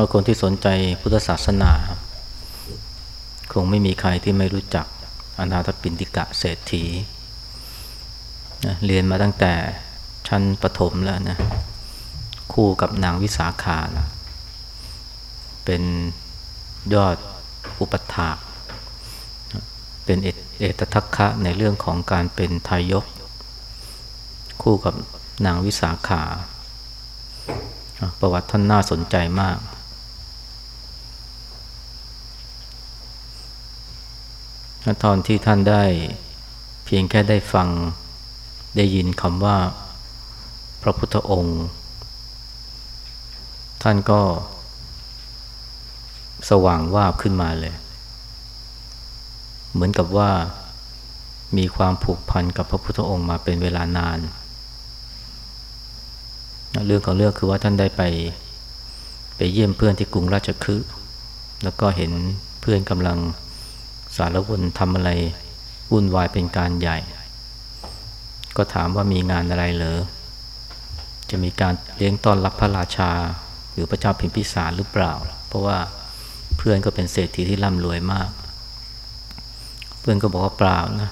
ราคนที่สนใจพุทธศาสนา คงไม่มีใครที่ไม่รู้จักอนาถปินติกะเศรษฐีนะเรียนมาตั้งแต่ชั้นประถมแล้วนะ คู่กับนางวิสาขานะเป็นยอดอุปถาก เป็นเอตทัคคะในเรื่องของการเป็นทายก คู่กับนางวิสาขา ประวัติท่านน่าสนใจมาก ตอนที่ท่านได้เพียงแค่ได้ฟังได้ยินคำว่า พระพุทธองค์ ท่านก็ สว่างว่าขึ้นมาเลย เหมือนกับว่ามีความผูกพันกับพระพุทธองค์มาเป็นเวลานาน เรื่องของเรื่องคือว่าท่านได้ไป ไปเยี่ยมเพื่อนที่กรุงราชคฤห์แล้วก็เห็นเพื่อนกำลัง สารวนทำอะไรวุ่นวายเป็นการใหญ่ ก็ถามว่ามีงานอะไรเหรอ จะมีการเลี้ยงต้อนรับพระราชา หรือพระเจ้าพิมพิสารหรือเปล่า เพราะว่าเพื่อนก็เป็นเศรษฐีที่ร่ำรวยมาก เพื่อนก็บอกว่าเปล่านะ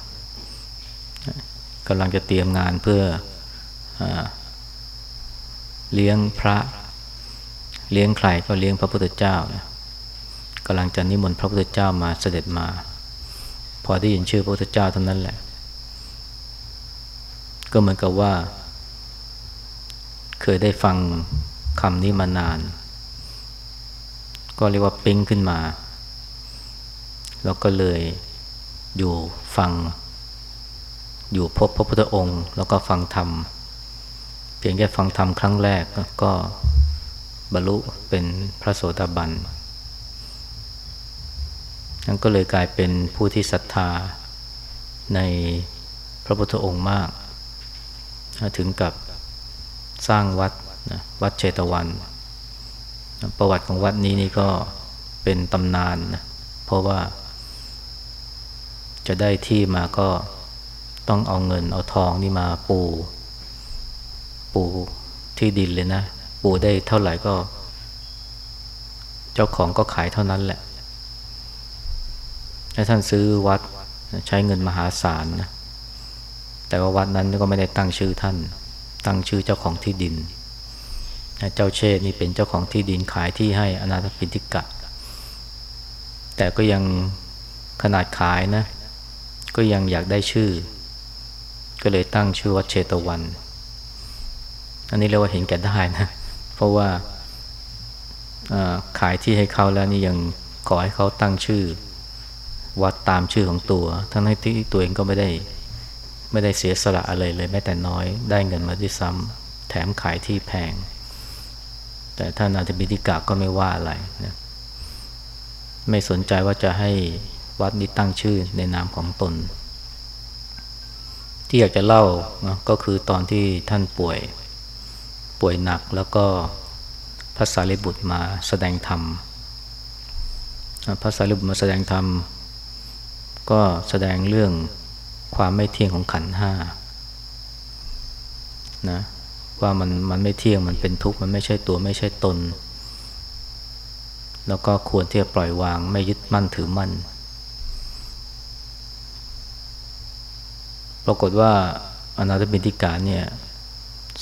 กำลังจะเตรียมงานเพื่ออเลี้ยงพระ เลี้ยงใครก็เลี้ยงพระพุทธเจ้ากำลังจะนิมนต์พระพุทธเจ้ามาเสด็จมา อได้ยินชื่อพระพุทธเจ้าเท่านั้นแหละ ก็เหมือนกับว่า เคยได้ฟังคำนี้มานาน ก็เรียกว่าปิ้งขึ้นมา แล้วก็เลยอยู่ฟัง อยู่พบพระพุทธองค์ แล้วก็ฟังธรรม เพียงแค่ฟังธรรมครั้งแรกก็บรรลุเป็นพระโสดาบัน นั่นก็เลยกลายเป็นผู้ที่ศรัทธาในพระพุทธองค์มาก ถึงกับสร้างวัดนะวัดเชตวัน ประวัติของวัดนี้นี่ก็เป็นตำนานนะเพราะว่าจะได้ที่มาก็ต้องเอาเงินเอาทองนี่มาปู ปูที่ดินเลยนะ ปูได้เท่าไหร่ก็ เจ้าของก็ขายเท่านั้นแหละ ให้ท่านซื้อวัดใช้เงินมหาศาลนะแต่ว่าวัดนั้นก็ไม่ได้ตั้งชื่อท่าน ตั้งชื่อเจ้าของที่ดิน เจ้าเชษนี่เป็นเจ้าของที่ดินขายที่ให้อนาถปิฎกะ แต่ก็ยังขนาดขายนะ ก็ยังอยากได้ชื่อ ก็เลยตั้งชื่อวัดเชตวัน อันนี้เรียกว่าเห็นแก่ได้นะ เพราะว่าขายที่ให้เขาแล้วนี่ยังขอให้เขาตั้งชื่อ วัดตามชื่อของตัว ทั้งที่ตัวเองก็ไม่ได้ไม่ได้เสียสละอะไรเลยแม้แต่น้อย ได้เงินมาด้วยซ้ำแถมขายที่แพง แต่ท่านอาธิบิติกาก็ไม่ว่าอะไรนะไม่สนใจว่าจะให้วัดนี้ตั้งชื่อในนามของตน ที่อยากจะเล่านะก็คือตอนที่ท่านป่วย ป่วยหนักแล้วก็พระสารีบุตรมาแสดงธรรมพระสารีบุตรมาแสดงธรรม ก็แสดงเรื่องความไม่เที่ยงของขันห้านะว่ามันมันไม่เที่ยงมันเป็นทุกข์มันไม่ใช่ตัวไม่ใช่ตน แล้วก็ควรที่จะปล่อยวางไม่ยึดมั่นถือมั่น ปรากฏว่าอนาถบินติกาเนี่ย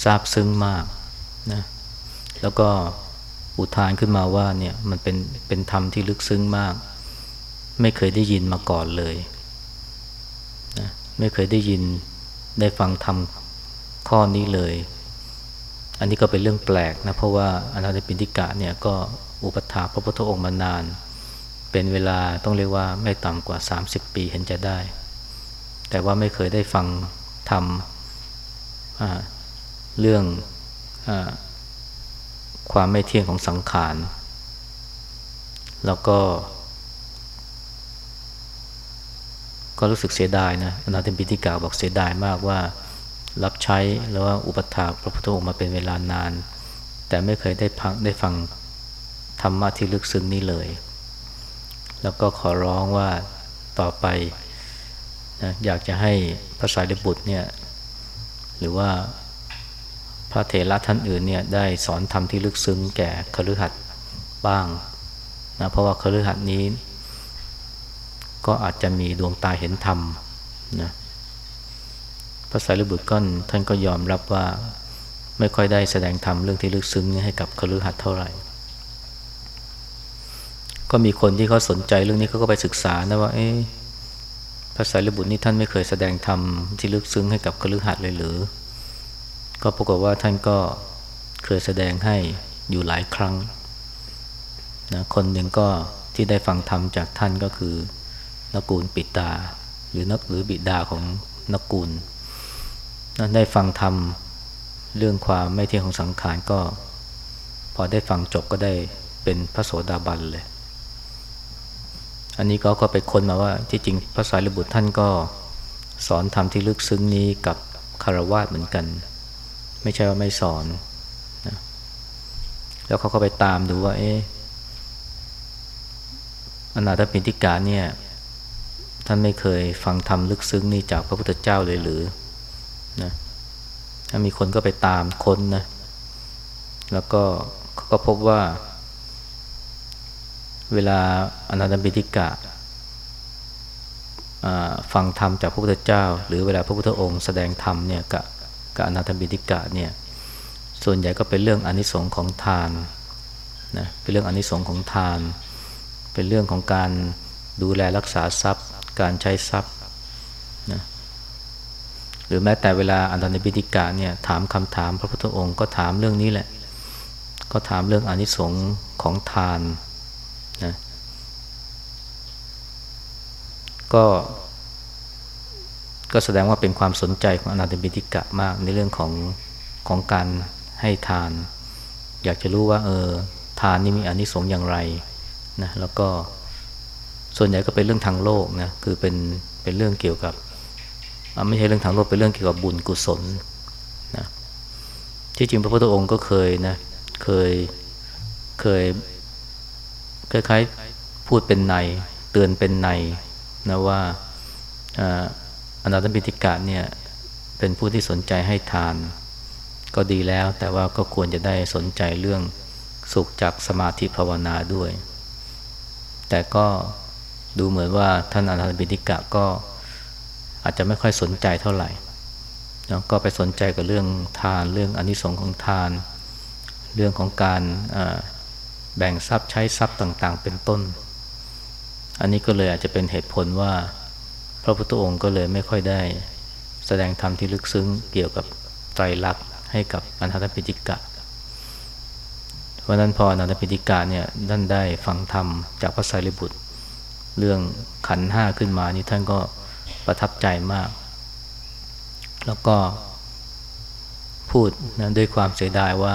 ทราบซึ้งมากนะแล้วก็อุทานขึ้นมาว่าเนี่ยมันเป็นเป็นธรรมที่ลึกซึ้งมาก ไม่เคยได้ยินมาก่อนเลยนะไม่เคยได้ยินได้ฟังทำข้อนี้เลย อันนี้ก็เป็นเรื่องแปลกนะ เพราะว่าอนาถปิณฑิกะเนี่ยก็อุปถาพระพุทธองค์มานาน เป็นเวลาต้องเรียกว่าไม่ต่ำกว่า 30 ปีเห็นจะได้ แต่ว่าไม่เคยได้ฟังทำเรื่องอความไม่เที่ยงของสังขาร แล้วก็ ก็รู้สึกเสียดายนะอนาถปิฎกาบอกเสียดายมากว่ารับใช้แล้วว่าอุปถาพระพุทธองค์มาเป็นเวลานาน แต่ไม่เคยได้พักได้ฟังธรรมะที่ลึกซึ้งนี้เลย แล้วก็ขอร้องว่าต่อไปนะอยากจะให้พระสารีบุตรเนี่ยหรือว่าพระเถระท่านอื่นเนี่ยได้สอนธรรมที่ลึกซึ้งแก่คฤหัสถ์บบ้างนะเพราะว่าคฤหัสถ์นี้ ก็อาจจะมีดวงตาเห็นธรรมนะพระสารีบุตรก็ท่านก็ยอมรับว่าไม่ค่อยได้แสดงธรรมเรื่องที่ลึกซึ้งให้กับคฤหัสถ์เท่าไหร่ ก็มีคนที่เขาสนใจเรื่องนี้เขาก็ไปศึกษานะว่า เอ๊ะพระสารีบุตรนี่ท่านไม่เคยแสดงธรรมที่ลึกซึ้งให้กับคฤหัสถ์เลยหรือ ก็ปรากฏว่าท่านก็เคยแสดงให้อยู่หลายครั้งนะคนหนึ่งก็ที่ได้ฟังธรรมจากท่านก็คือ นกูลปิตา หรือนักหรือบิดาของนกูลนะได้ฟังธรรมเรื่องความไม่เที่ยงของสังขารก็ พอได้ฟังจบก็ได้เป็นพระโสดาบันเลย อันนี้ก็ก็ไปค้นมาว่าที่จริงพระสารีบุตรท่านก็สอนธรรมที่ลึกซึ้งนี้กับคารวะเหมือนกัน ไม่ใช่ว่าไม่สอนนะแล้วเขาก็ไปตามดูว่า เอ๊ะอนาถปิณฑิกาเนี่ย ท่านไม่เคยฟังธรรมลึกซึ้งนี่จากพระพุทธเจ้าเลยหรือนะถ้ามีคนก็ไปตามค้นนะ แล้วก็เขาก็พบว่า เวลาอนาถปิณฑิกะฟังธรรมจากพระพุทธเจ้า หรือเวลาพระพุทธองค์แสดงธรรมเนี่ยกับกับอนาถปิณฑิกะเนี่ยส่วนใหญ่ก็เป็นเรื่องอนิสงค์ของทานนะเป็นเรื่องอนิสงค์ของทาน เป็นเรื่องของการดูแลรักษาทรัพย์ การใช้ทรัพย์นะหรือแม้แต่เวลาอันตนบิติกาเนี่ยถามคำถามพระพุทธองค์ก็ถามเรื่องนี้แหละ ก็ถามเรื่องอนิสงค์ของทานนะก็ ก็แสดงว่าเป็นความสนใจของอนาตบิติกะมากในเรื่องของของการให้ทาน อยากจะรู้ว่าเออทานนี่มีอนิสงส์อย่างไรนะแล้วก็ ส่วนใหญ่ก็เป็นเรื่องทางโลกนะคือเป็นเป็นเรื่องเกี่ยวกับไม่ใช่เรื่องทางโลกเป็นเรื่องเกี่ยวกับบุญกุศลนะที่จริงพระพุทธองค์ก็เคยนะเคยเคยคล้ายๆพูดเป็นในเตือนเป็นในนะว่าอนาถปิฎกะเนี่ยเป็นผู้ที่สนใจให้ทาน ก็ดีแล้วแต่ว่าก็ควรจะได้สนใจเรื่องสุขจากสมาธิภาวนาด้วย แต่ก็ ดูเหมือนว่าท่านอนาถปิฎกะก็อาจจะไม่ค่อยสนใจเท่าไหร่แล้วก็ไปสนใจกับเรื่องทานเรื่องอนิสงค์ของทาน เรื่องของการแบ่งทรัพย์ใช้ทรัพย์ต่างๆ เป็นต้น อันนี้ก็เลยอาจจะเป็นเหตุผลว่า พระพุทธองค์ก็เลยไม่ค่อยได้ แสดงธรรมที่ลึกซึ้งเกี่ยวกับไตรลักษณ์ให้กับอนันตปิฎกะเพราะนั้นพออนันตปิฎกะเนี่ยท่านได้ฟังธรรมจากพระไตรบุตร เรื่องขันห้าขึ้นมานี่ท่านก็ประทับใจมาก แล้วก็พูดนะด้วยความเสียดายว่า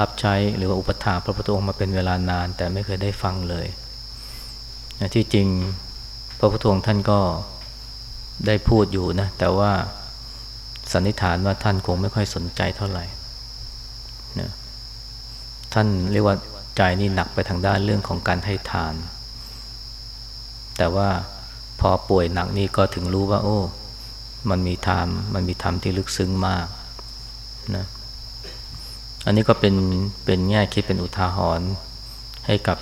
รับใช้หรือว่าอุปถาพระพุทธองค์มาเป็นเวลานาน แต่ไม่เคยได้ฟังเลยนะที่จริงพระพุทธองค์ท่านก็ได้พูดอยู่นะ แต่ว่าสันนิษฐานว่าท่านคงไม่ค่อยสนใจเท่าไหร่นะท่านเรียกว่าใจนี่หนักไปทางด้านเรื่องของการให้ทาน แต่ว่าพอป่วยหนักนี่ก็ถึงรู้ว่า โอ้ มันมีธรรมมันมีธรรมที่ลึกซึ้งมากนะอันนี้ก็เป็นเป็นแง่คิดเป็นอุทาหรณ์ให้กับ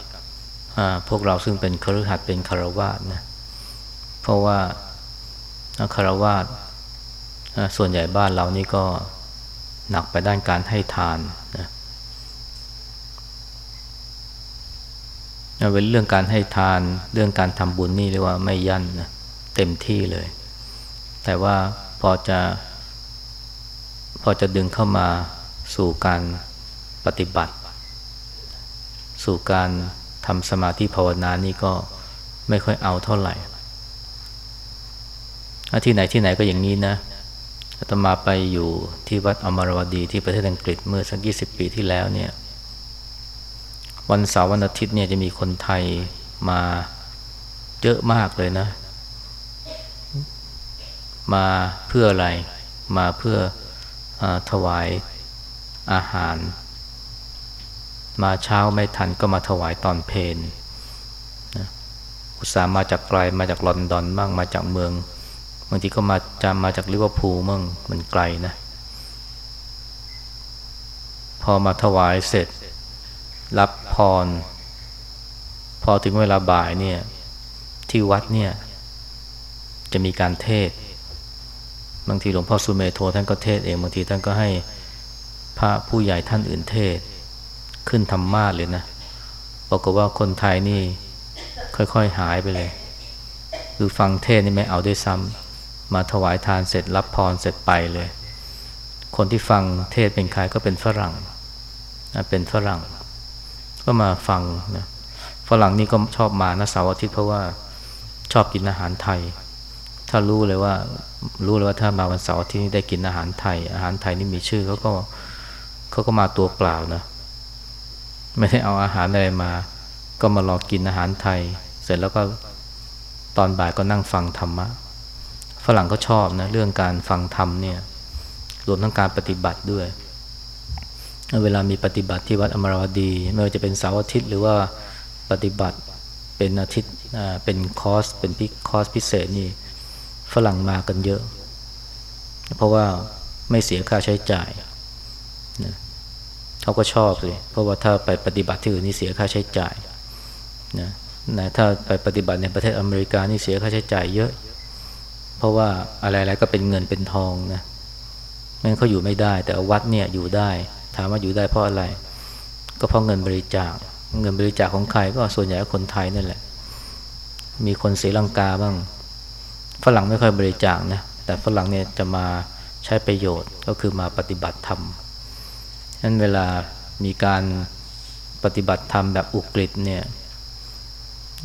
พวกเราซึ่งเป็นครหัสเป็นคารวาสนะเพราะว่าคารวาสส่วนใหญ่บ้านเรานี่ก็หนักไปด้านการให้ทานนะ เป็นเรื่องการให้ทานเรื่องการทำบุญนี่เรียกว่าไม่ยันนะเต็มที่เลย แต่ว่าพอจะ พอจะดึงเข้ามาสู่การปฏิบัติ สู่การทำสมาธิภาวนานี่ก็ไม่ค่อยเอาเท่าไหร่ที่ไหนที่ไหนก็อย่างนี้นะอาตมาไปอยู่ที่วัดอมรวดีที่ประเทศอังกฤษเมื่อสักยี่สิบปีที่แล้วเนี่ย วันเสาร์วันอาทิตย์เนี่ยจะมีคนไทยมาเยอะมากเลยนะ มาเพื่ออะไร มาเพื่ออถวายอาหาร มาเช้าไม่ทันก็มาถวายตอนเพลนนะอุตส่าห์มาจากไกลมาจากลอนดอนมั่งมาจากเมืองบางทีก็มาจำมาจากลิเวอร์พูลมั่งมันไกลนะ พอมาถวายเสร็จ รับพร พอถึงเวลาบ่ายเนี่ย ที่วัดเนี่ย จะมีการเทศ บางทีหลวงพ่อสุเมโทท่านก็เทศเองบางทีท่านก็ให้พระผู้ใหญ่ท่านอื่นเทศ ขึ้นธรรมาเลยนะบอกว่าคนไทยนี่ค่อยๆหายไปเลย คือฟังเทศนี่ไม่เอาด้วยซ้ำมาถวายทานเสร็จรับพรเสร็จไปเลย คนที่ฟังเทศเป็นใครก็เป็นฝรั่ง เป็นฝรั่ง ก็มาฟังนะฝรั่งนี่ก็ชอบมานะเสาร์อาทิตย์เพราะว่าชอบกินอาหารไทย ถ้ารู้เลยว่า รู้เลยว่าถ้ามาวันเสาร์ที่นี่ได้กินอาหารไทย อาหารไทยนี่มีชื่อเขาก็เขาก็มาตัวเปล่านะไม่ได้เอาอาหารอะไรมา ก็มารอกินอาหารไทย เสร็จแล้วก็ตอนบ่ายก็นั่งฟังธรรมะฝรั่งก็ชอบนะเรื่องการฟังธรรมเนี่ยรวมทั้งการปฏิบัติด้วย เวลามีปฏิบัติที่วัดอมรวดี ไม่ว่าจะเป็นเสาร์อาทิตย์หรือว่าปฏิบัติเป็นอาทิตย์เป็นคอร์สเป็นพิคอร์สพิเศษนี่ฝรั่งมากันเยอะ เพราะว่าไม่เสียค่าใช้จ่ายนะเขาก็ชอบเลยเพราะว่าถ้าไปปฏิบัติที่อื่นนี่เสียค่าใช้จ่ายนะนะถ้าไปปฏิบัติในประเทศอเมริกานี่เสียค่าใช้จ่ายเยอะ เพราะว่าอะไรๆก็เป็นเงินเป็นทองนะงั้นเขาอยู่ไม่ได้ แต่วัดเนี่ยอยู่ได้ ถามว่าอยู่ได้เพราะอะไร ก็เพราะเงินบริจาค เงินบริจาคของใครก็ส่วนใหญ่คนไทยนั่นแหละ มีคนศรีลังกาบ้าง ฝรั่งไม่ค่อยบริจาคนะ แต่ฝรั่งเนี่ยจะมาใช้ประโยชน์ก็คือมาปฏิบัติธรรมนั้นเวลามีการปฏิบัติธรรมแบบอุกฤษเนี่ย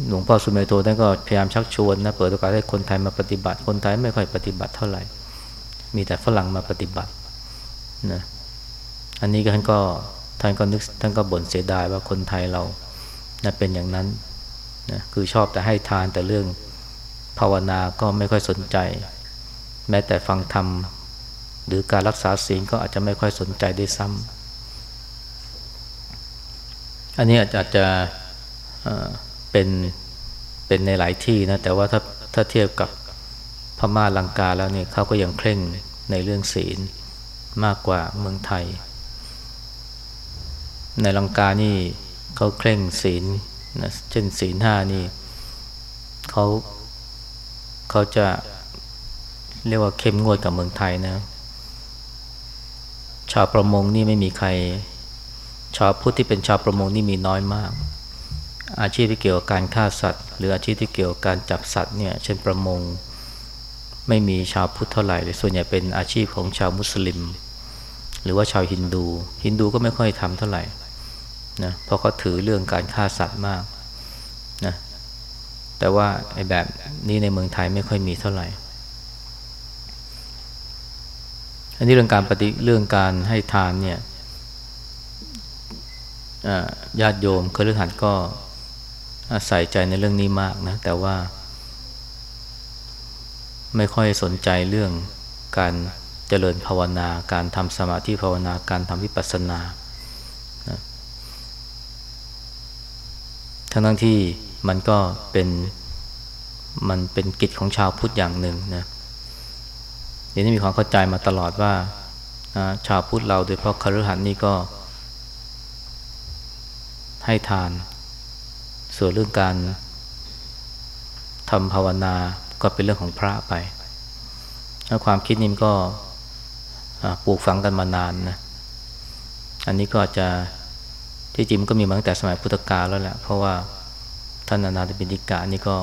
หลวงพ่อสุเมโทท่านก็พยายามชักชวนนะ เปิดโอกาสให้คนไทยมาปฏิบัติ คนไทยไม่ค่อยปฏิบัติเท่าไหร่ มีแต่ฝรั่งมาปฏิบัตินะ อันนี้ท่านก็ท่านก็นึกท่านก็บ่นเสียดายว่าคนไทยเรานะเป็นอย่างนั้นนะคือชอบแต่ให้ทานแต่เรื่องภาวนาก็ไม่ค่อยสนใจ แม้แต่ฟังธรรม หรือการรักษาศีลก็อาจจะไม่ค่อยสนใจได้ซ้ำอันนี้อาจจะเป็นเป็นในหลายที่นะแต่ว่าถ้าถ้าเทียบกับพม่าลังกาแล้วเนี่ยเขาก็ยังเคร่งในเรื่องศีลมากกว่าเมืองไทย ในลังกานี่เขาเคร่งศีลนะเช่นศีลห้านี่เขาเขาจะเรียกว่าเข้มงวดกับเมืองไทยนะ ชาวประมงนี่ไม่มีใคร ชาวพุทธที่เป็นชาวประมงนี่มีน้อยมาก อาชีพที่เกี่ยวกับการฆ่าสัตว์ หรืออาชีพที่เกี่ยวกับการจับสัตว์เนี่ยเช่นประมง ไม่มีชาวพุทธเท่าไหร่เลยส่วนใหญ่เป็นอาชีพของชาวมุสลิม หรือว่าชาวฮินดู ฮินดูก็ไม่ค่อยทำเท่าไหร่ นะเพราะเขาถือเรื่องการฆ่าสัตว์มากนะแต่ว่าไอ้แบบนี้ในเมืองไทยไม่ค่อยมีเท่าไหร่ อันนี้เรื่องการปฏิเรื่องการให้ทานเนี่ยญาติโยมเครือขันก็ใส่ใจในเรื่องนี้มากนะแต่ว่า ไม่ค่อยสนใจเรื่องการเจริญภาวนา การทำสมาธิภาวนาการทำวิปัสสนานะ ทั้งทั้งที่มันก็เป็นมันเป็นกิจของชาวพุทธอย่างหนึ่งนะเดี๋ยวนี้มีความเข้าใจมาตลอดว่าชาวพุทธเราโดยเฉพาะคฤหัสถ์นี่ก็ ให้ทาน ส่วนเรื่องการทำภาวนาก็เป็นเรื่องของพระไปแล้วความคิดนี้มันก็ปลูกฝังกันมานานนะ อันนี้ก็จะ ที่จริงมันก็มีมาตั้งแต่สมัยพุทธกาลแล้วแหละเพราะว่าท่านอนาถบิณิกานี่ก็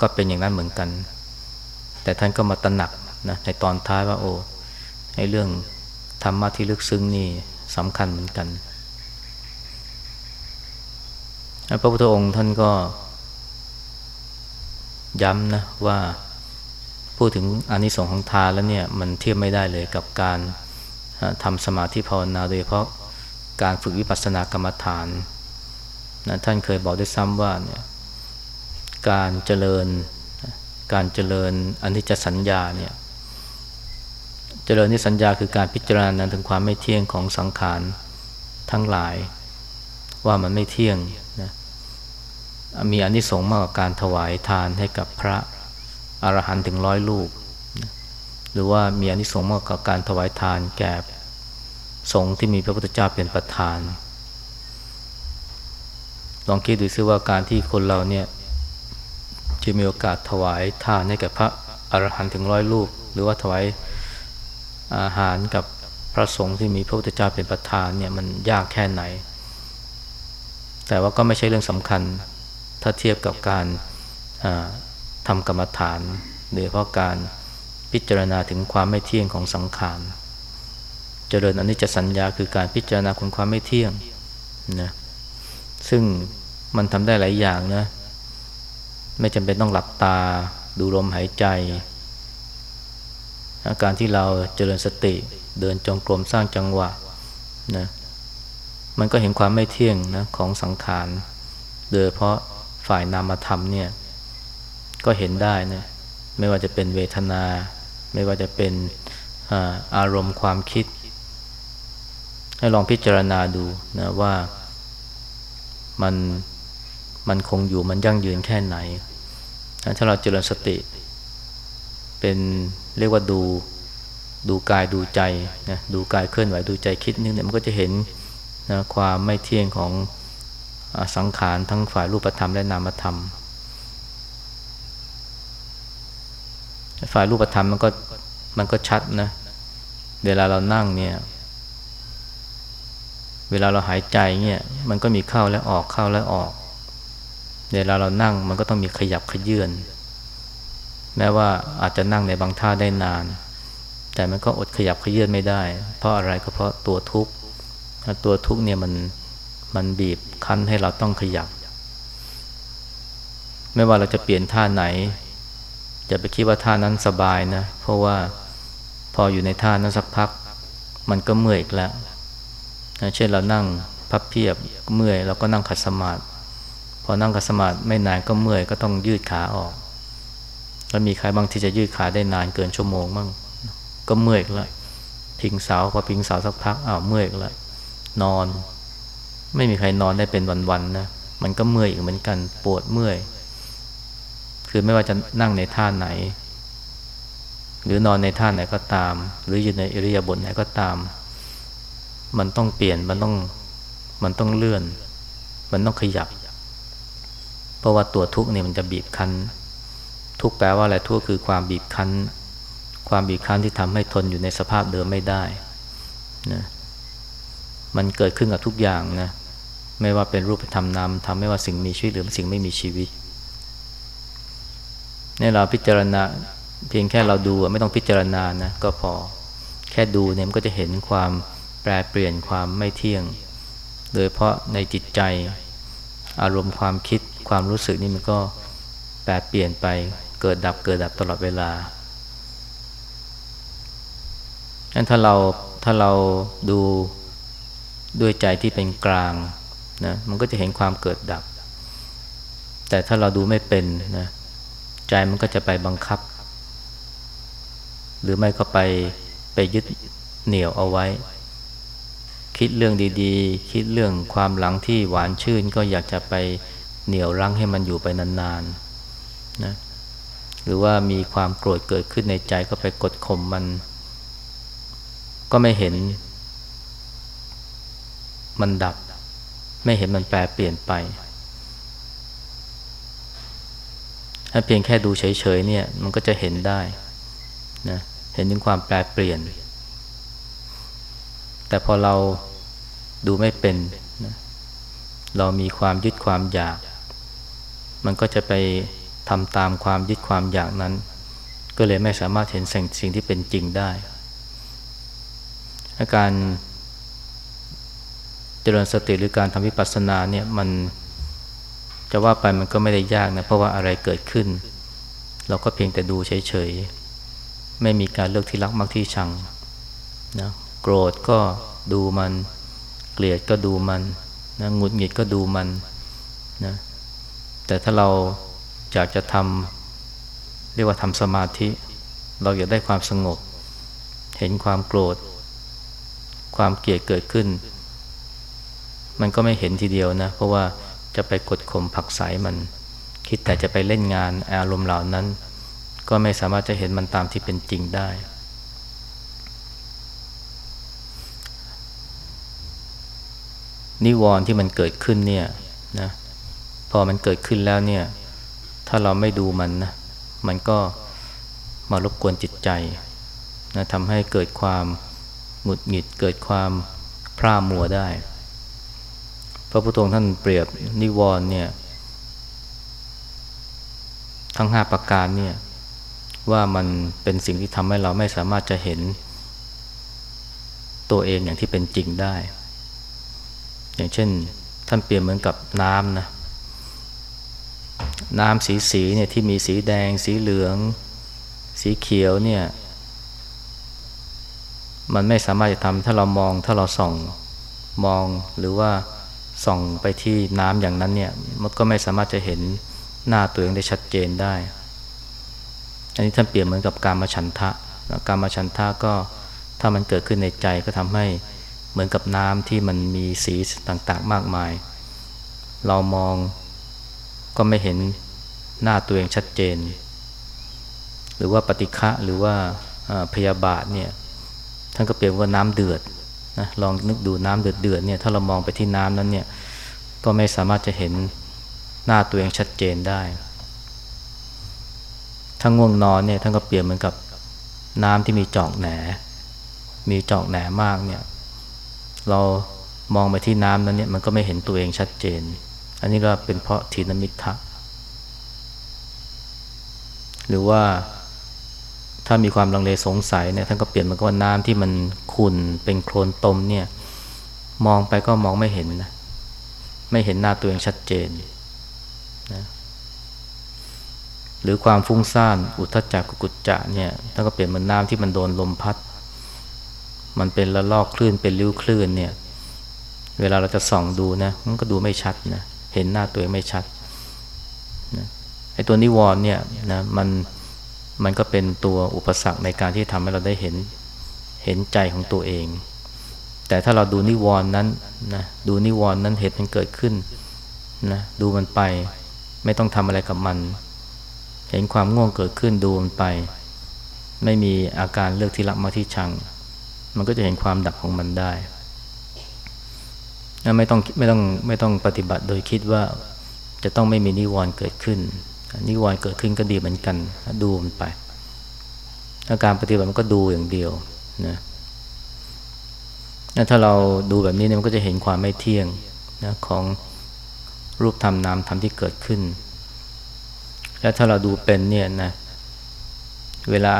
ก็เป็นอย่างนั้นเหมือนกัน แต่ท่านก็มาตระหนักนะในตอนท้ายว่าโอ้ในเรื่องธรรมะที่ลึกซึ้งนี่สำคัญเหมือนกันพระพุทธองค์ท่านก็ย้ำนะว่าพูดถึงอานิสงส์ของทานแล้วเนี่ยมันเทียบไม่ได้เลยกับการทำสมาธิภาวนาโดยเฉพาะ การฝึกวิปัสสนากรรมฐานนะท่านเคยบอกได้ซ้ำว่าเนี่ยการเจริญการเจริญอนิจจสัญญาเนี่ยเจริญนิสัญญาคือการพิจารณาถึงความไม่เที่ยงของสังขารทั้งหลาย ว่ามันไม่เที่ยงมีอนนิสงส์มากกว่าการถวายทานให้กับพระอรหันต์ถึงร้อยลูก หรือว่ามีอนนิสงส์มากกว่าการถวายทานแก่ สงฆ์ที่มีพระพุทธเจ้าเป็นประธาน ลองคิดดูซิว่าการที่คนเราเนี่ยจะมีโอกาสถวายทานให้กับพระอรหันต์ถึงร้อยรูป หรือว่าถวายอาหารกับพระสงฆ์ที่มีพระพุทธเจ้าเป็นประธานเนี่ยมันยากแค่ไหน แต่ว่าก็ไม่ใช่เรื่องสำคัญถ้าเทียบกับการทำกรรมฐานโดยเพราะการพิจารณาถึงความไม่เที่ยงของสังขาร เจริญอนิจจสัญญาคือการพิจารณาคุณความไม่เที่ยงนะซึ่งมันทำได้หลายอย่างนะ ไม่จำเป็นต้องหลับตา ดูลมหายใจ อาการที่เราเจริญสติ เดินจงกรมสร้างจังหวะนะมันก็เห็นความไม่เที่ยงนะของสังขาร โดยเพราะฝ่ายนามธรรมเนี่ย ก็เห็นได้นะไม่ว่าจะเป็นเวทนา ไม่ว่าจะเป็นอารมณ์ความคิด ให้ลองพิจารณาดูนะว่ามันมันคงอยู่มันยั่งยืนแค่ไหน ถ้าเราเจริญสติ เป็นเรียกว่าดูดูกายดูใจนะดูกายเคลื่อนไหวดูใจคิดนึงเนี่ยมันก็จะเห็นนะความไม่เที่ยงของอสังขารทั้งฝ่ายรูปธรรมและนามธรรม ฝ่ายรูปธรรมมันก็มันก็ชัดนะ เวลาเรานั่งเนี่ย เวลาเราหายใจเนี่ยมันก็มีเข้าและออกเข้าและออก เวลาเรานั่งมันก็ต้องมีขยับขยื่นแม้ว่าอาจจะนั่งในบางท่าได้นาน แต่มันก็อดขยับขยื่นไม่ได้ เพราะอะไรก็เพราะตัวทุกข์ตัวทุกข์เนี่ยมันมันบีบคั้นให้เราต้องขยับ ไม่ว่าเราจะเปลี่ยนท่าไหนอย่าไปคิดว่าท่านั้นสบายนะ เพราะว่าพออยู่ในท่านั้นสักพัก มันก็เมื่อยอีกแล้ว เช่นเรานั่งพับเพียบเมื่อยเราก็นั่งขัดสมาธิพอนั่งขัดสมาธิไม่นานก็เมื่อยก็ต้องยืดขาออก แล้วมีใครบางที่จะยืดขาได้นานเกินชั่วโมงบ้างก็เมื่อยแล้วพิงเสาพอพิงเสาสักพักอ้าวเมื่อยแล้วนอน ไม่มีใครนอนได้เป็นวันๆนะมันก็เมื่อยอีกเหมือนกันปวดเมื่อย คือไม่ว่าจะนั่งในท่าไหน หรือนอนในท่าไหนก็ตาม หรืออยู่ในอิริยาบถไหนก็ตาม มันต้องเปลี่ยนมันต้องมันต้องเลื่อน มันต้องขยับ เพราะว่าตัวทุกข์เนี่ยมันจะบีบคั้น ทุกข์แปลว่าอะไรทุกข์คือความบีบคั้น ความบีบคั้นที่ทำให้ทนอยู่ในสภาพเดิมไม่ได้นะมันเกิดขึ้นกับทุกอย่างนะไม่ว่าเป็นรูปธรรมนามทำไม่ว่าสิ่งมีชีวิตหรือสิ่งไม่มีชีวิตเนี่ยเราพิจารณาเพียงแค่เราดูไม่ต้องพิจารณานะก็พอแค่ดูเนี่ยมันก็จะเห็นความ รเปลี่ยนความไม่เที่ยง โดยเพราะในจิตใจ อารมณ์ความคิดความรู้สึกนี่มันก็แปรเปลี่ยนไปเกิดดับเกิดดับตลอดเวลางั้นถ้าเราถ้าเราดูด้วยใจที่เป็นกลางนะมันก็จะเห็นความเกิดดับ แต่ถ้าเราดูไม่เป็นนะใจมันก็จะไปบังคับ หรือไม่ก็ไปไปยึดเหนี่ยวเอาไว้ คิดเรื่องดีๆ คิดเรื่องความหลังที่หวานชื่น ก็อยากจะไปเหนี่ยวรั้งให้มันอยู่ไปนานๆนะหรือว่ามีความโกรธเกิดขึ้นในใจก็ไปกดข่มมัน ก็ไม่เห็น มันดับ ไม่เห็นมันแปลเปลี่ยนไป ถ้าเพียงแค่ดูเฉยๆเนี่ย มันก็จะเห็นได้นะเห็นถึงความแปลเปลี่ยน แต่พอเรา ดูไม่เป็นนะเรามีความยึดความอยาก มันก็จะไปทำตามความยึดความอยากนั้น ก็เลยไม่สามารถเห็นสิ่งสิ่งที่เป็นจริงได้อาการเจริญสติหรือการทำวิปัสสนาเนี่ยมันจะว่าไปมันก็ไม่ได้ยากนะเพราะว่าอะไรเกิดขึ้น เราก็เพียงแต่ดูเฉยๆ ไม่มีการเลือกที่รักมักที่ชังนะโกรธก็ดูมัน เกลียดก็ดูมันนะหงุดหงิดก็ดูมันนะแต่ถ้าเราอยากจะทำเรียกว่าทำสมาธิ เราอยากได้ความสงบ เห็นความโกรธ ความเกลียดเกิดขึ้น มันก็ไม่เห็นทีเดียวนะ เพราะว่าจะไปกดข่มผักใสมัน คิดแต่จะไปเล่นงานอารมณ์เหล่านั้น ก็ไม่สามารถจะเห็นมันตามที่เป็นจริงได้ นิวรณ์ที่มันเกิดขึ้นเนี่ยนะพอมันเกิดขึ้นแล้วเนี่ย ถ้าเราไม่ดูมันนะมันก็มารบกวนจิตใจนะทำให้เกิดความหงุดหงิดเกิดความพร่ามัวได้ พระพุทธองค์ท่านเปรียบนิวรณ์เนี่ย ทั้งห้าประการเนี่ย ว่ามันเป็นสิ่งที่ทำให้เราไม่สามารถจะเห็นตัวเองอย่างที่เป็นจริงได้ อย่างเช่น ท่านเปรียบเหมือนกับน้ำนะน้ำสีสีเนี่ยที่มีสีแดง สีเหลือง สีเขียวเนี่ย มันไม่สามารถจะทำถ้าเรามองถ้าเราส่องมองหรือว่าส่องไปที่น้ำอย่างนั้นเนี่ย มันก็ไม่สามารถจะเห็นหน้าตัวเองได้ชัดเจนได้ อันนี้ท่านเปรียบเหมือนกับการมาฉันทะ การมาฉันทะก็ถ้ามันเกิดขึ้นในใจก็ทำให้ เหมือนกับน้ำที่มันมีสีต่างๆมากมาย เรามองก็ไม่เห็นหน้าตัวเองชัดเจน หรือว่าปฏิฆะหรือว่าพยาบาทเนี่ยท่านก็เปรียบว่าน้ำเดือดนะลองนึกดูน้ำเดือดเดือดเนี่ยถ้าเรามองไปที่น้ำนั้นเนี่ยก็ไม่สามารถจะเห็นหน้าตัวเองชัดเจนได้ถ้าง่วงนอนเนี่ยท่านก็เปรียบเหมือนกับน้ำที่มีจอกแหน มีจอกแหนมากเนี่ย เรามองไปที่น้ำนั้นเนี่ยมันก็ไม่เห็นตัวเองชัดเจน อันนี้ก็เป็นเพราะทีนมิทะหรือว่าถ้ามีความลังเลสงสัยเนี่ยท่านก็เปลี่ยนมันก็ว่าน้ำที่มันขุ่นเป็นโคลนตมเนี่ยมองไปก็มองไม่เห็นนะไม่เห็นหน้าตัวเองชัดเจนนะหรือความฟุ้งซ่านอุทธจักกุกุจจะเนี่ยท่านก็เปลี่ยนมันน้ำที่มันโดนลมพัด มันเป็นละลอกคลื่นเป็นริ้วคลื่นเนี่ย เวลาเราจะส่องดูนะมันก็ดูไม่ชัดนะเห็นหน้าตัวเองไม่ชัดนะไอ้ตัวนิวรณ์เนี่ยนะมันมันก็เป็นตัวอุปสรรคในการที่ทำให้เราได้เห็นเห็นใจของตัวเอง แต่ถ้าเราดูนิวรณ์นั้นนะดูนิวรณ์นั้นเหตุมันเกิดขึ้นนะดูมันไปไม่ต้องทำอะไรกับมัน เห็นความง่วงเกิดขึ้นดูมันไป ไม่มีอาการเลือกที่รักมาที่ชัง มันก็จะเห็นความดับของมันได้ไม่ต้องไม่ต้องไม่ต้องปฏิบัติโดยคิดว่าจะต้องไม่มีนิวรณ์เกิดขึ้น นิวรณ์เกิดขึ้นก็ดีเหมือนกัน ดูมันไปถ้าการปฏิบัติมันก็ดูอย่างเดียวนะถ้าเราดูแบบนี้เนี่ยมันก็จะเห็นความไม่เที่ยงนะของรูปธรรมนามธรรมที่เกิดขึ้น และถ้าเราดูเป็นเนี่ยนะเวลา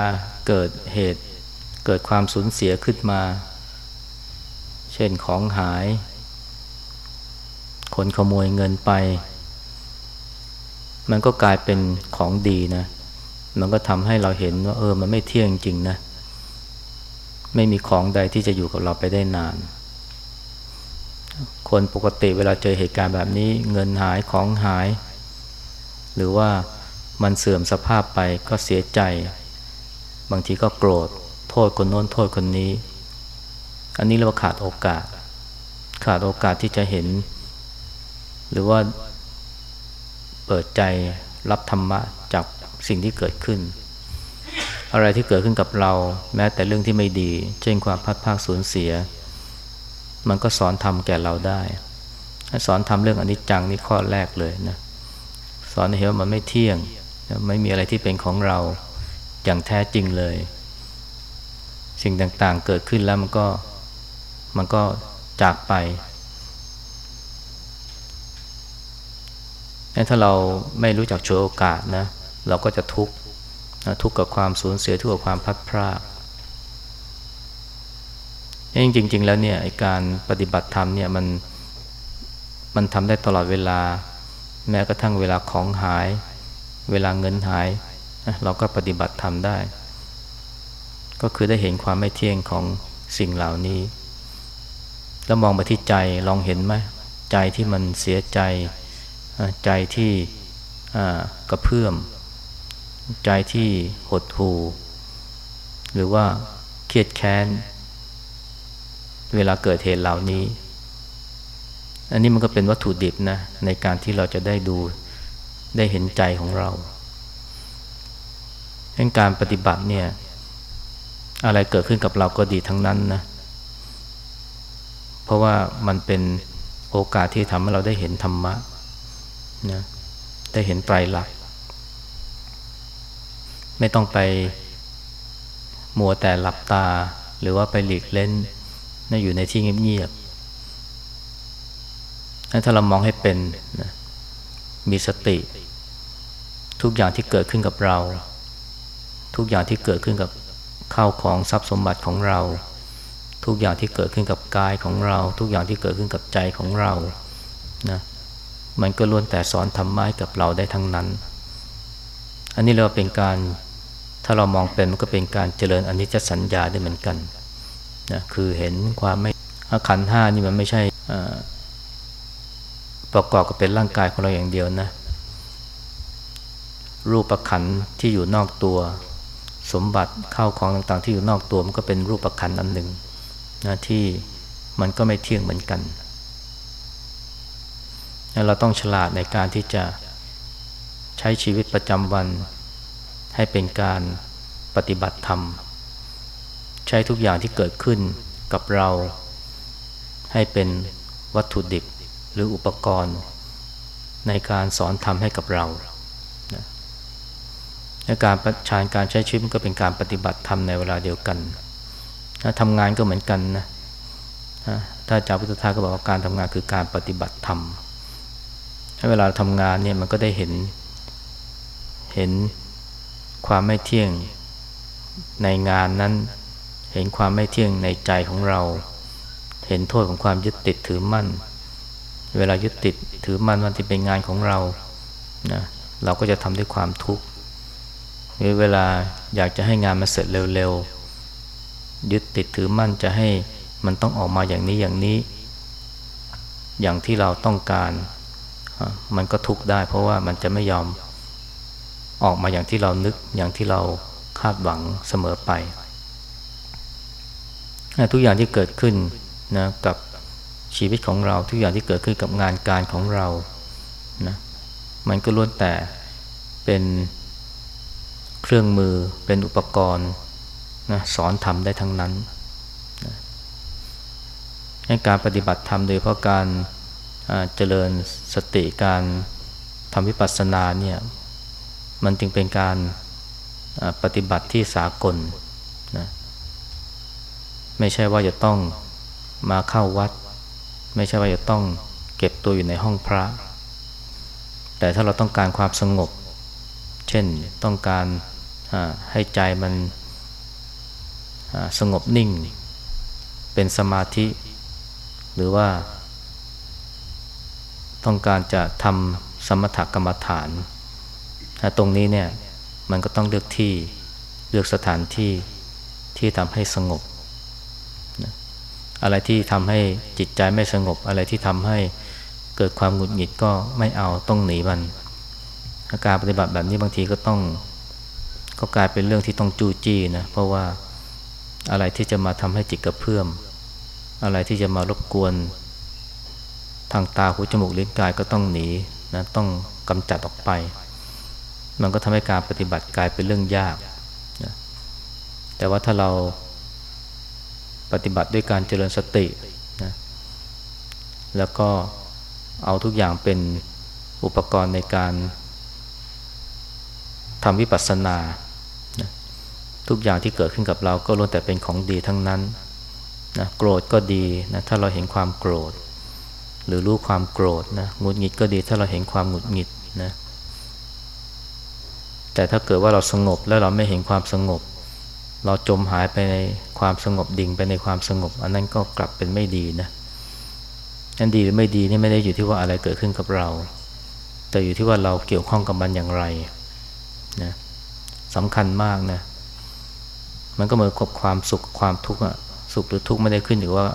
เกิดเหตุ เกิดความสูญเสียขึ้นมา เช่นของหาย คนขโมยเงินไป มันก็กลายเป็นของดีนะ มันก็ทำให้เราเห็นว่าเออ มันไม่เที่ยงจริงนะ ไม่มีของใดที่จะอยู่กับเราไปได้นาน คนปกติเวลาเจอเหตุการณ์แบบนี้ เงินหายของหาย หรือว่ามันเสื่อมสภาพไปก็เสียใจ บางทีก็โกรธ โทษคนโน้นโทษคนนี้ อันนี้เราขาดโอกาส ขาดโอกาสที่จะเห็น หรือว่าเปิดใจรับธรรมะจากสิ่งที่เกิดขึ้น อะไรที่เกิดขึ้นกับเรา แม้แต่เรื่องที่ไม่ดี เช่นความพัดภาคสูญเสีย มันก็สอนทำแก่เราได้สอนทำเรื่องอนิจจังนี่ข้อแรกเลยนะสอนให้เห็นว่ามันไม่เที่ยง ไม่มีอะไรที่เป็นของเราอย่างแท้จริงเลย สิ่งต่างๆเกิดขึ้นแล้วมันก็มันก็จากไปถ้าเราไม่รู้จักโชว์โอกาสนะ เราก็จะทุกข์ทุกข์กับความสูญเสียทุกข์กับความพัดพรากจริง ๆ แล้วเนี่ยการปฏิบัติธรรมเนี่ยมันมันทำได้ตลอดเวลา แม้กระทั่งเวลาของหาย เวลาเงินหาย เราก็ปฏิบัติธรรมได้ ก็คือได้เห็นความไม่เที่ยงของสิ่งเหล่านี้ แล้วมองไปที่ใจลองเห็นไหมใจที่มันเสียใจใจที่กระเพื่อม ใจที่หดหู่หรือว่าเครียดแค้น เวลาเกิดเหตุเหล่านี้ อันนี้มันก็เป็นวัตถุดิบนะในการที่เราจะได้ดูได้เห็นใจของเราการปฏิบัติเนี่ย อะไรเกิดขึ้นกับเราก็ดีทั้งนั้นนะ เพราะว่ามันเป็นโอกาสที่ทำให้เราได้เห็นธรรมะนะได้เห็นไตรลักษณ์ไม่ต้องไปมัวแต่หลับตา หรือว่าไปหลีกเล่นนะอยู่ในที่เงียบๆถ้าเรามองให้เป็นนะมีสติ ทุกอย่างที่เกิดขึ้นกับเรา ทุกอย่างที่เกิดขึ้นกับ ข้าวของทรัพย์สมบัติของเรา ทุกอย่างที่เกิดขึ้นกับกายของเรา ทุกอย่างที่เกิดขึ้นกับใจของเรานะมันก็ล้วนแต่สอนธรรมะกับเราได้ทั้งนั้น อันนี้เราเป็นการถ้าเรามองเป็นมันก็เป็นการเจริญอนิจจสัญญาได้เหมือนกันนะคือเห็นความไม่ขันห้านี่มันไม่ใช่ประกอบกับเป็นร่างกายของเราอย่างเดียวนะรูปประขันที่อยู่นอกตัว สมบัติเข้าของต่างๆ ที่อยู่นอกตัวมันก็เป็นรูปประขันอันหนึ่งนะที่มันก็ไม่เที่ยงเหมือนกันเราต้องฉลาดในการที่จะใช้ชีวิตประจำวัน ให้เป็นการปฏิบัติธรรม ใช้ทุกอย่างที่เกิดขึ้นกับเรา ให้เป็นวัตถุดิบหรืออุปกรณ์ ในการสอนธรรมให้กับเรา ในการประชานการใช้ชีวิตก็เป็นการปฏิบัติธรรมในเวลาเดียวกันทำงานก็เหมือนกันนะถ้าอาจารย์พุทธทาสก็บอกว่าการทำงานคือการปฏิบัติธรรมถ้าเวลาทำงานเนี่ยมันก็ได้เห็น เห็นความไม่เที่ยงในงานนั้น เห็นความไม่เที่ยงในใจของเรา เห็นโทษของความยึดติดถือมั่น เวลายึดติดถือมั่นว่าที่เป็นงานของเรานะเราก็จะทำด้วยความทุกข์ หรือเวลาอยากจะให้งานมาเสร็จเร็วๆ ยึดติดถือมั่นจะให้มันต้องออกมาอย่างนี้อย่างนี้ อย่างที่เราต้องการ มันก็ทุกข์ได้ เพราะว่ามันจะไม่ยอมออกมาอย่างที่เรานึกอย่างที่เราคาดหวังเสมอไป ทุกอย่างที่เกิดขึ้นนะกับชีวิตของเราทุกอย่างที่เกิดขึ้นกับงานการของเรานะมันก็ล้วนแต่เป็น เครื่องมือเป็นอุปกรณ์นะสอนทำได้ทั้งนั้นนะการปฏิบัติธรรมโดยเพราะการเจริญสติการทำวิปัสสนาเนี่ยมันจึงเป็นการปฏิบัติที่สากลนะไม่ใช่ว่าจะต้องมาเข้าวัด ไม่ใช่ว่าจะต้องเก็บตัวอยู่ในห้องพระ แต่ถ้าเราต้องการความสงบ เช่นต้องการให้ใจมันสงบนิ่ง เป็นสมาธิ หรือว่าต้องการจะทำสมถกรรมฐาน ตรงนี้เนี่ยมันก็ต้องเลือกที่เลือกสถานที่ที่ทำให้สงบ อะไรที่ทำให้จิตใจไม่สงบ อะไรที่ทำให้เกิดความหงุดหงิดก็ไม่เอาต้องหนีมัน การปฏิบัติแบบนี้บางทีก็ต้องก็กลายเป็นเรื่องที่ต้องจู้จี้นะเพราะว่าอะไรที่จะมาทำให้จิตกระเพื่อม อะไรที่จะมารบกวนทางตาหูจมูกลิ้นกายก็ต้องหนีนะต้องกำจัดออกไป มันก็ทำให้การปฏิบัติกลายเป็นเรื่องยากนะแต่ว่าถ้าเราปฏิบัติด้วยการเจริญสตินะแล้วก็เอาทุกอย่างเป็นอุปกรณ์ในการ ทำวิปัสสนา ทุกอย่างที่เกิดขึ้นกับเราก็ล้วนแต่เป็นของดีทั้งนั้นนะโกรธก็ดีนะถ้าเราเห็นความโกรธ หรือรู้ความโกรธนะหงุดหงิดก็ดีถ้าเราเห็นความหงุดหงิดนะแต่ถ้าเกิดว่าเราสงบแล้วเราไม่เห็นความสงบ เราจมหายไปในความสงบดิ่งไปในความสงบ อันนั้นก็กลับเป็นไม่ดีนะนั่นดีหรือไม่ดีนี่ไม่ได้อยู่ที่ว่าอะไรเกิดขึ้นกับเรา แต่อยู่ที่ว่าเราเกี่ยวข้องกับมันอย่างไร นะสำคัญมากนะ มันก็เหมือนกับความสุขความทุกข์อะสุขหรือทุกข์ไม่ได้ขึ้นอยู่ว่า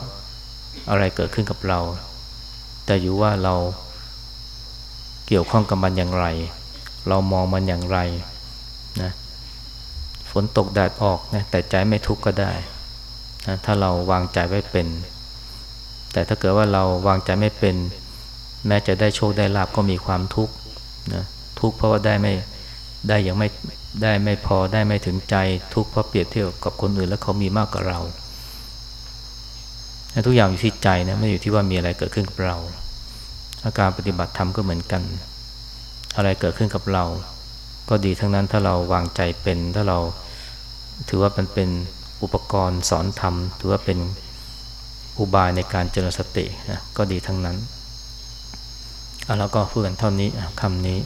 อะไรเกิดขึ้นกับเรา แต่อยู่ว่าเราเกี่ยวข้องกับมันอย่างไร เรามองมันอย่างไรนะฝนตกแดดออกนะแต่ใจไม่ทุกข์ก็ได้นะถ้าเราวางใจไว้เป็น แต่ถ้าเกิดว่าเราวางใจไม่เป็น แม้จะได้โชคได้ลาบก็มีความทุกข์นะทุกข์เพราะว่าได้ไม่ ได้ยังไม่ได้ไม่พอได้ไม่ถึงใจทุกข์เพราะเปรียบเทียบกับคนอื่น แล้วเขามีมากกว่าเราทุกอย่างอยู่ที่ใจนะไม่อยู่ที่ว่ามีอะไรเกิดขึ้นกับเราอาการปฏิบัติธรรมก็เหมือนกัน อะไรเกิดขึ้นกับเรา ก็ดีทั้งนั้นถ้าเราวางใจเป็น ถ้าเราถือว่ามันเป็นอุปกรณ์สอนธรรม ถือว่าเป็นอุบายในการเจริญสตินะก็ดีทั้งนั้น แล้วก็พูดกันเท่านี้คำนี้